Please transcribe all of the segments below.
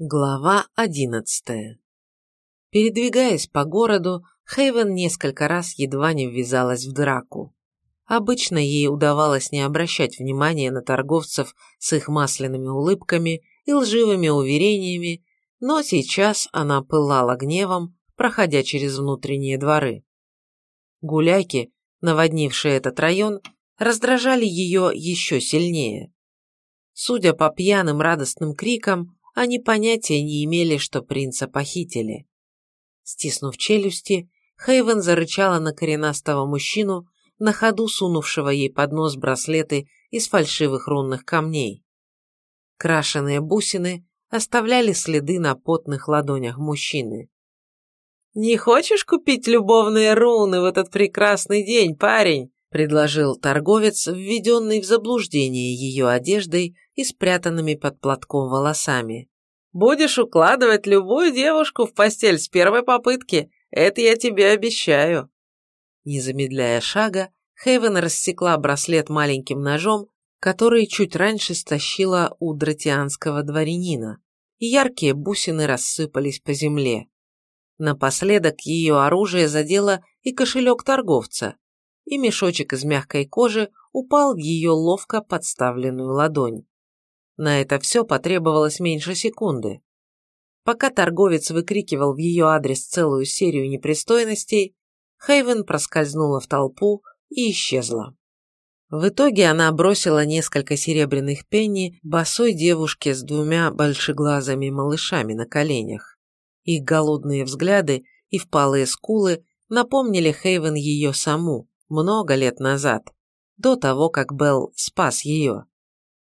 Глава одиннадцатая Передвигаясь по городу, Хейвен несколько раз едва не ввязалась в драку. Обычно ей удавалось не обращать внимания на торговцев с их масляными улыбками и лживыми уверениями, но сейчас она пылала гневом, проходя через внутренние дворы. Гуляйки, наводнившие этот район, раздражали ее еще сильнее. Судя по пьяным радостным крикам, они понятия не имели, что принца похитили. Стиснув челюсти, Хейвен зарычала на коренастого мужчину, на ходу сунувшего ей под нос браслеты из фальшивых рунных камней. Крашеные бусины оставляли следы на потных ладонях мужчины. «Не хочешь купить любовные руны в этот прекрасный день, парень?» – предложил торговец, введенный в заблуждение ее одеждой и спрятанными под платком волосами. «Будешь укладывать любую девушку в постель с первой попытки, это я тебе обещаю». Не замедляя шага, Хейвен рассекла браслет маленьким ножом, который чуть раньше стащила у дратианского дворянина, и яркие бусины рассыпались по земле. Напоследок ее оружие задело и кошелек торговца, и мешочек из мягкой кожи упал в ее ловко подставленную ладонь. На это все потребовалось меньше секунды. Пока торговец выкрикивал в ее адрес целую серию непристойностей, Хейвен проскользнула в толпу и исчезла. В итоге она бросила несколько серебряных пенни босой девушке с двумя большеглазыми малышами на коленях. Их голодные взгляды и впалые скулы напомнили Хейвен ее саму много лет назад, до того, как Белл спас ее.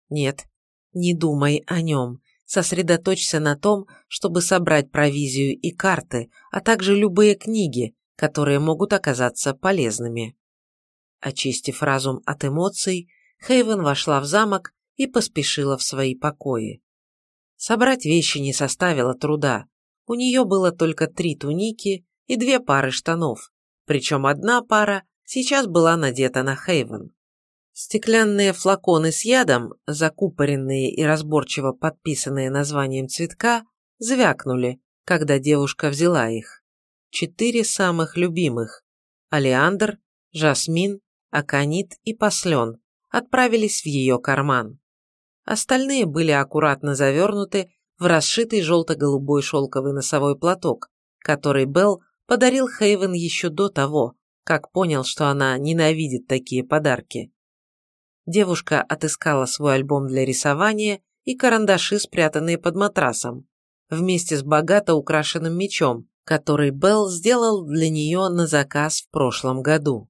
Нет, не думай о нем. Сосредоточься на том, чтобы собрать провизию и карты, а также любые книги, которые могут оказаться полезными. Очистив разум от эмоций, Хейвен вошла в замок и поспешила в свои покои. Собрать вещи не составило труда. У нее было только три туники и две пары штанов, причем одна пара сейчас была надета на Хейвен. Стеклянные флаконы с ядом, закупоренные и разборчиво подписанные названием цветка, звякнули, когда девушка взяла их. Четыре самых любимых – алиандр, жасмин, аконит и послен – отправились в ее карман. Остальные были аккуратно завернуты в расшитый желто-голубой шелковый носовой платок, который Белл подарил Хейвен еще до того, как понял, что она ненавидит такие подарки. Девушка отыскала свой альбом для рисования и карандаши, спрятанные под матрасом, вместе с богато украшенным мечом, который Белл сделал для нее на заказ в прошлом году.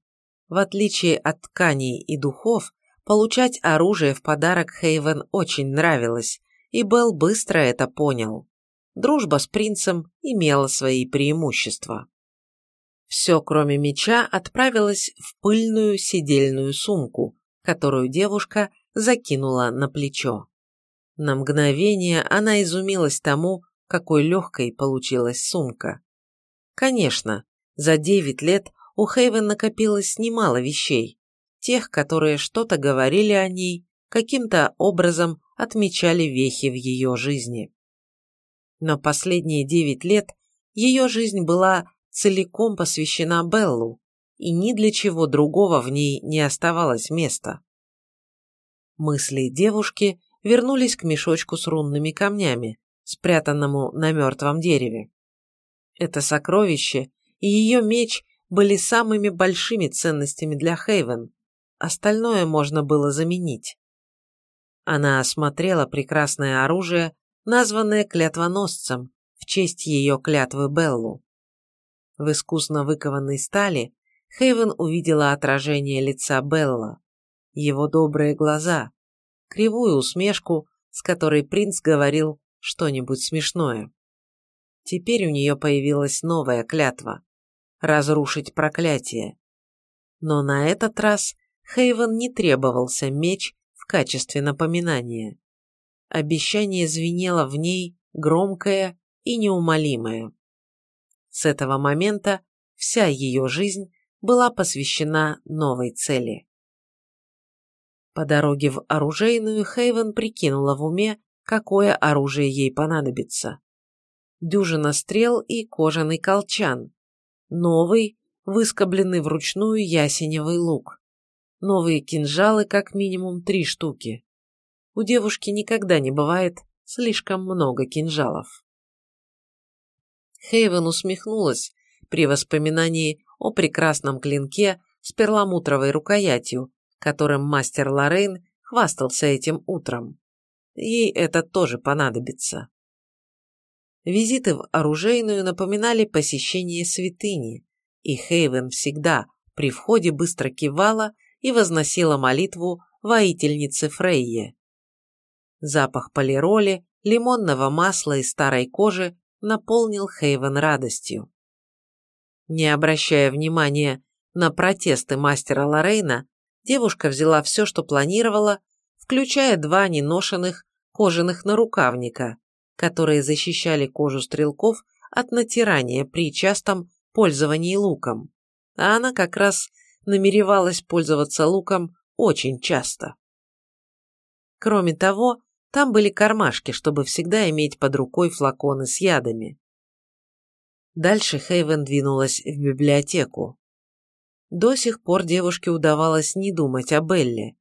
В отличие от тканей и духов, получать оружие в подарок Хейвен очень нравилось, и Белл быстро это понял. Дружба с принцем имела свои преимущества. Все, кроме меча, отправилось в пыльную сидельную сумку, которую девушка закинула на плечо. На мгновение она изумилась тому, какой легкой получилась сумка. Конечно, за девять лет у Хейвен накопилось немало вещей, тех, которые что-то говорили о ней, каким-то образом отмечали вехи в ее жизни. Но последние девять лет ее жизнь была целиком посвящена Беллу, и ни для чего другого в ней не оставалось места. Мысли девушки вернулись к мешочку с рунными камнями, спрятанному на мертвом дереве. Это сокровище и ее меч были самыми большими ценностями для Хейвен, остальное можно было заменить. Она осмотрела прекрасное оружие, названное клятвоносцем, в честь ее клятвы Беллу. В искусно выкованной стали Хейвен увидела отражение лица Белла, его добрые глаза, кривую усмешку, с которой принц говорил что-нибудь смешное. Теперь у нее появилась новая клятва – разрушить проклятие. Но на этот раз Хейвен не требовался меч в качестве напоминания. Обещание звенело в ней громкое и неумолимое. С этого момента вся ее жизнь была посвящена новой цели. По дороге в оружейную Хейвен прикинула в уме, какое оружие ей понадобится. Дюжина стрел и кожаный колчан. Новый, выскобленный вручную ясеневый лук. Новые кинжалы как минимум три штуки. У девушки никогда не бывает слишком много кинжалов. Хейвен усмехнулась при воспоминании о прекрасном клинке с перламутровой рукоятью, которым мастер Лоррейн хвастался этим утром. Ей это тоже понадобится. Визиты в оружейную напоминали посещение святыни, и Хейвен всегда при входе быстро кивала и возносила молитву воительнице Фрейе. Запах полироли, лимонного масла и старой кожи наполнил Хейвен радостью. Не обращая внимания на протесты мастера Лорейна, девушка взяла все, что планировала, включая два неношенных кожаных нарукавника, которые защищали кожу стрелков от натирания при частом пользовании луком. А она как раз намеревалась пользоваться луком очень часто. Кроме того, там были кармашки, чтобы всегда иметь под рукой флаконы с ядами. Дальше Хейвен двинулась в библиотеку. До сих пор девушке удавалось не думать о Белле,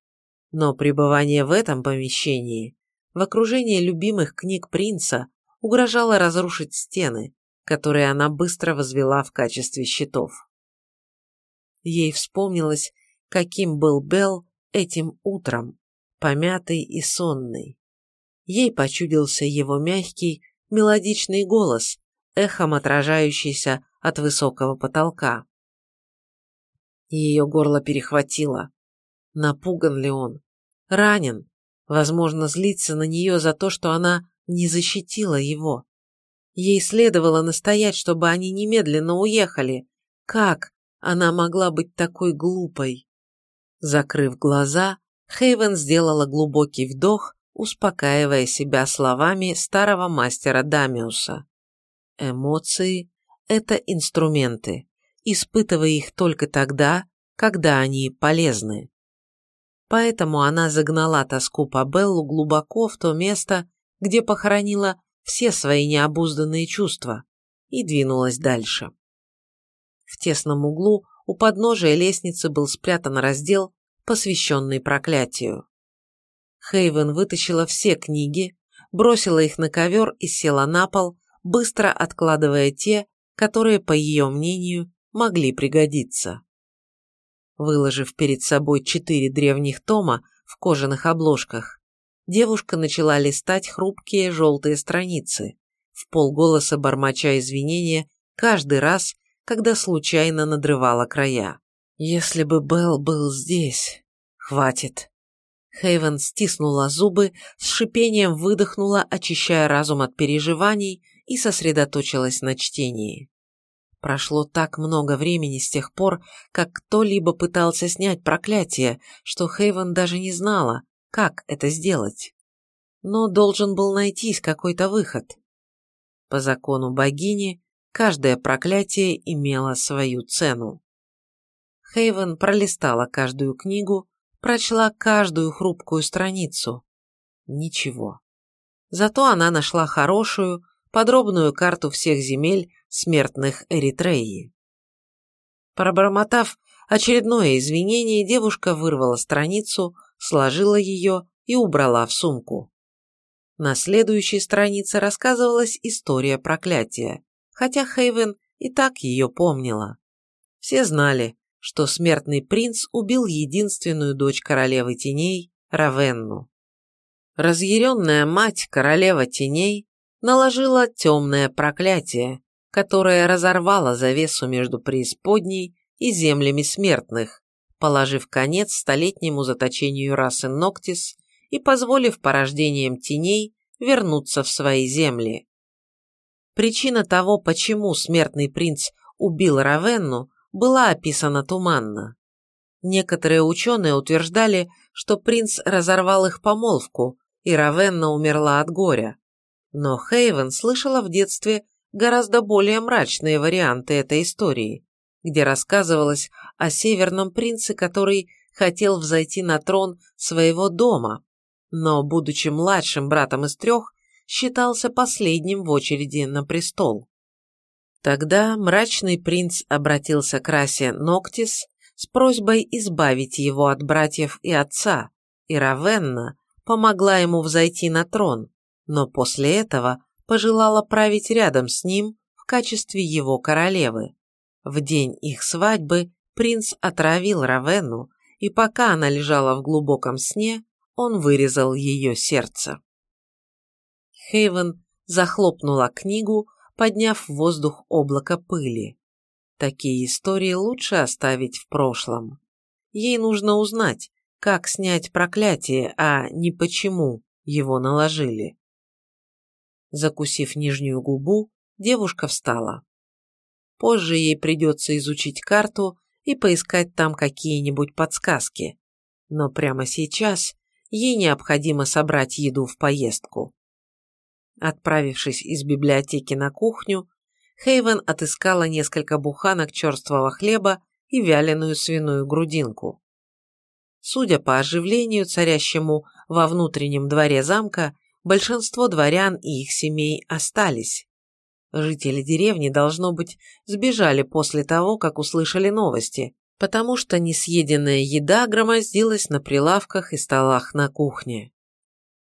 но пребывание в этом помещении в окружении любимых книг принца угрожала разрушить стены, которые она быстро возвела в качестве щитов. Ей вспомнилось, каким был Белл этим утром, помятый и сонный. Ей почудился его мягкий, мелодичный голос, эхом отражающийся от высокого потолка. Ее горло перехватило. Напуган ли он? Ранен? Возможно, злиться на нее за то, что она не защитила его. Ей следовало настоять, чтобы они немедленно уехали. Как она могла быть такой глупой? Закрыв глаза, Хейвен сделала глубокий вдох, успокаивая себя словами старого мастера Дамиуса. Эмоции – это инструменты. Испытывай их только тогда, когда они полезны. Поэтому она загнала тоску по Беллу глубоко в то место, где похоронила все свои необузданные чувства, и двинулась дальше. В тесном углу у подножия лестницы был спрятан раздел, посвященный проклятию. Хейвен вытащила все книги, бросила их на ковер и села на пол, быстро откладывая те, которые, по ее мнению, могли пригодиться. Выложив перед собой четыре древних тома в кожаных обложках, девушка начала листать хрупкие желтые страницы, в полголоса бормоча извинения каждый раз, когда случайно надрывала края. «Если бы Белл был здесь...» «Хватит!» Хейвен стиснула зубы, с шипением выдохнула, очищая разум от переживаний, и сосредоточилась на чтении. Прошло так много времени с тех пор, как кто-либо пытался снять проклятие, что Хейвен даже не знала, как это сделать. Но должен был найтись какой-то выход. По закону богини, каждое проклятие имело свою цену. Хейвен пролистала каждую книгу, прочла каждую хрупкую страницу. Ничего. Зато она нашла хорошую, подробную карту всех земель смертных Эритреи. Пробормотав очередное извинение, девушка вырвала страницу, сложила ее и убрала в сумку. На следующей странице рассказывалась история проклятия, хотя Хейвен и так ее помнила. Все знали, что смертный принц убил единственную дочь королевы теней, Равенну. Разъяренная мать королева теней наложила темное проклятие, которое разорвало завесу между преисподней и землями смертных, положив конец столетнему заточению расы Ноктис и позволив порождениям теней вернуться в свои земли. Причина того, почему смертный принц убил Равенну, была описана туманно. Некоторые ученые утверждали, что принц разорвал их помолвку, и Равенна умерла от горя. Но Хейвен слышала в детстве гораздо более мрачные варианты этой истории, где рассказывалось о северном принце, который хотел взойти на трон своего дома, но, будучи младшим братом из трех, считался последним в очереди на престол. Тогда мрачный принц обратился к расе Ноктис с просьбой избавить его от братьев и отца, и Равенна помогла ему взойти на трон, но после этого пожелала править рядом с ним в качестве его королевы. В день их свадьбы принц отравил Равенну, и пока она лежала в глубоком сне, он вырезал ее сердце. Хейвен захлопнула книгу, подняв в воздух облако пыли. Такие истории лучше оставить в прошлом. Ей нужно узнать, как снять проклятие, а не почему его наложили. Закусив нижнюю губу, девушка встала. Позже ей придется изучить карту и поискать там какие-нибудь подсказки. Но прямо сейчас ей необходимо собрать еду в поездку. Отправившись из библиотеки на кухню, Хейвен отыскала несколько буханок черствого хлеба и вяленую свиную грудинку. Судя по оживлению, царящему во внутреннем дворе замка, большинство дворян и их семей остались. Жители деревни, должно быть, сбежали после того, как услышали новости, потому что несъеденная еда громоздилась на прилавках и столах на кухне.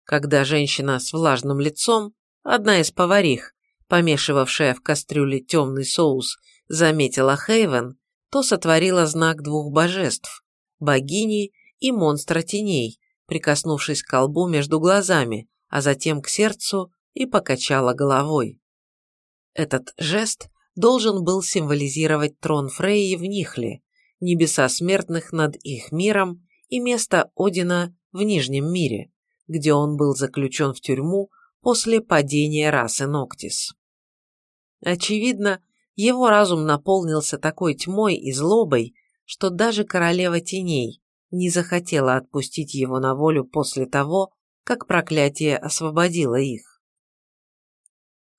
Когда женщина с влажным лицом, одна из поварих, помешивавшая в кастрюле темный соус, заметила Хейвен, то сотворила знак двух божеств – богини и монстра теней, прикоснувшись к колбу между глазами, а затем к сердцу и покачала головой. Этот жест должен был символизировать трон Фрейи в Нихле, небеса смертных над их миром и место Одина в Нижнем мире, где он был заключен в тюрьму после падения расы Ноктис. Очевидно, его разум наполнился такой тьмой и злобой, что даже королева теней не захотела отпустить его на волю после того, как проклятие освободило их.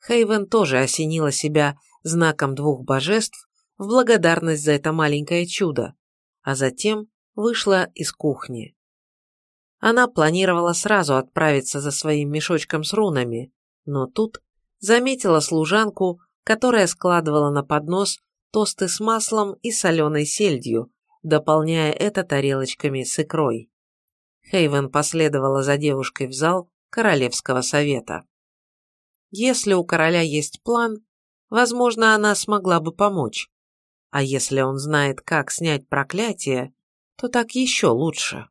Хейвен тоже осенила себя знаком двух божеств в благодарность за это маленькое чудо, а затем вышла из кухни. Она планировала сразу отправиться за своим мешочком с рунами, но тут заметила служанку, которая складывала на поднос тосты с маслом и соленой сельдью, дополняя это тарелочками с икрой. Хейвен последовала за девушкой в зал Королевского совета. Если у короля есть план, возможно, она смогла бы помочь. А если он знает, как снять проклятие, то так еще лучше.